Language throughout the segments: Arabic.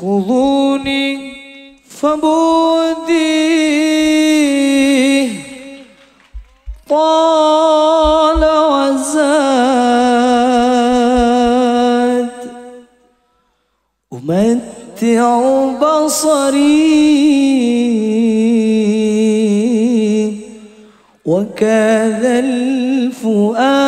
خذوني فبودي طال وزاد. أمتع بصري وكذا الفؤاد.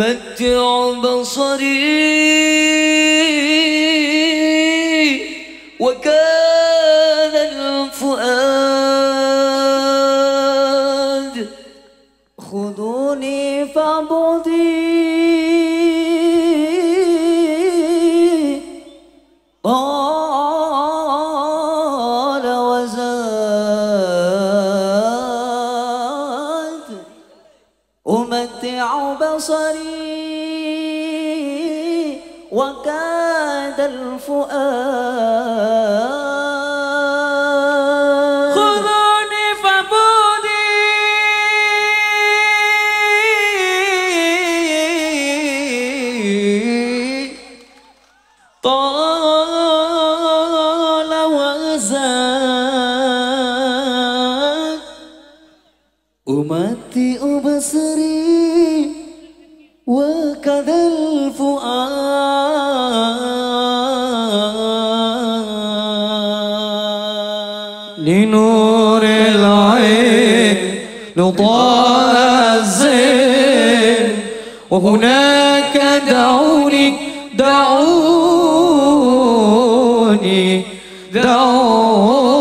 أمتع بصري وكان الفؤاد وكاد الفؤاد. خذوني فبودي طال وزاد. أمتئ بصري وكذا لطاء الزين وهناك دعوني دعوني دعوني.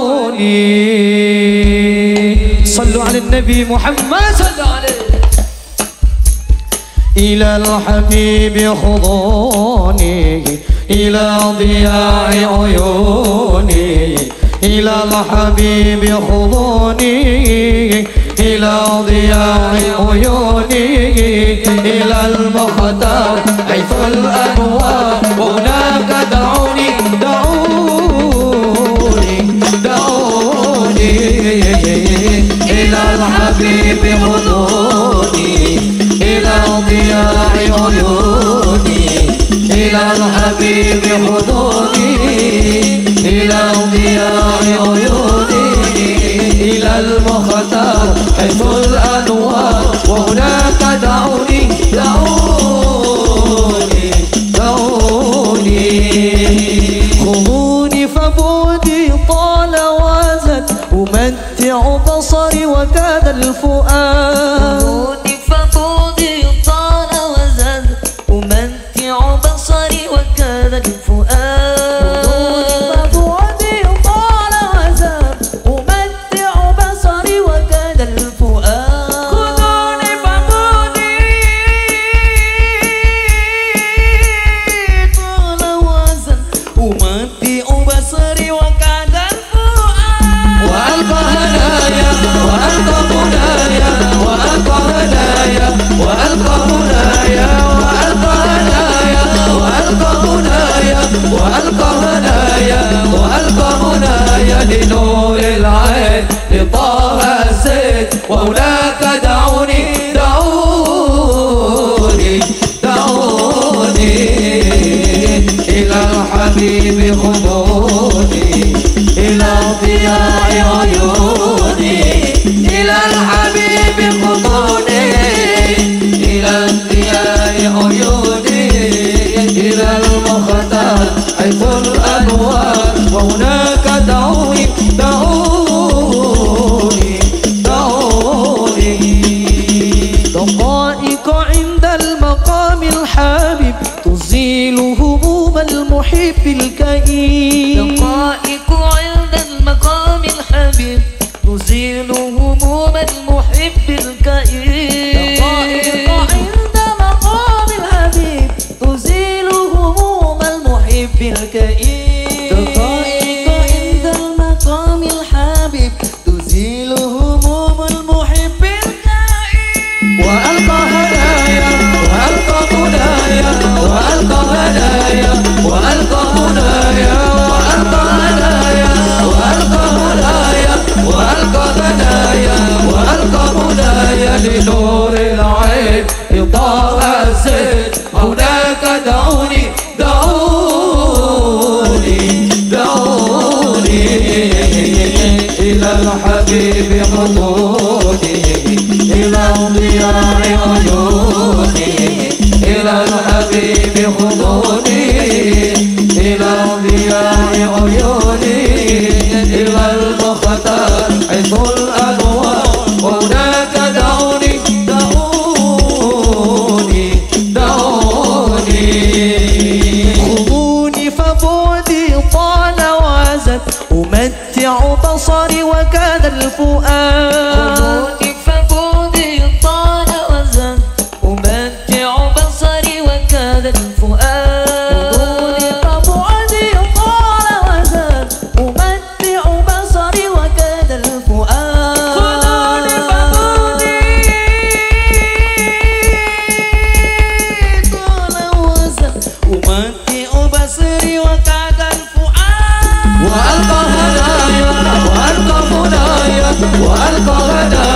صلوا على النبي محمد. صلوا عليه إلى الحبيب خضوني إلى ضياء عيوني إلى الحبيب خضوني. إلى ضياء عيوني إلى المختار حيث الأنوار وهناك دعوني دعوني دعوني إلى الحبيب خذوني إلى ضياء عيوني إلى الحبيب خذوني إلى ضياء عيوني. أمتع بصري وكاد الفؤاد. وزد أمتع بصري وكاد الفؤاد وألقى هدايا وألقى منايا وألقى هدايا الحبيب خذوني إلى ضياء عيوني إلى الحبيب خذوني إلى ضياء عيوني إلى المختار حيث الأنوار وهناك دعوني دعوني دعوني. دقائق عند المقام الحبيب تزيل هموم المحب الكئيب. دقائق الحبيب خطوتي إلى ضياء عيوني. إلى الحبيب خطوتي إلى ضياء عيوني. الفؤاد. ففودي طال وزن. أمتع بصري وكذا الفؤاد. غضوني ففؤدي طال وزن. أمتع بصري وكذا الفؤاد. غضوني ففودي طال وزن. أمتع بصري وكذا الفؤاد. وألقى والقهر